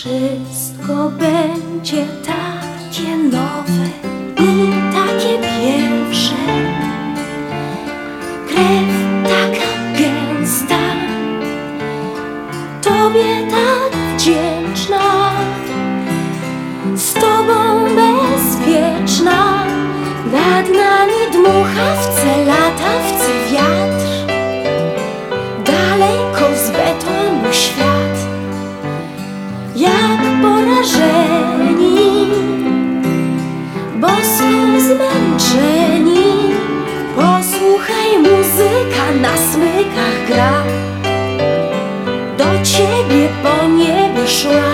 Wszystko będzie takie nowe i takie pierwsze. Krew taka gęsta, Tobie tak wdzięczna, z Tobą bezpieczna. Nad nami dmuchawce, latawce zmęczeni. Posłuchaj, muzyka na smykach gra. Do ciebie po niebie szłam,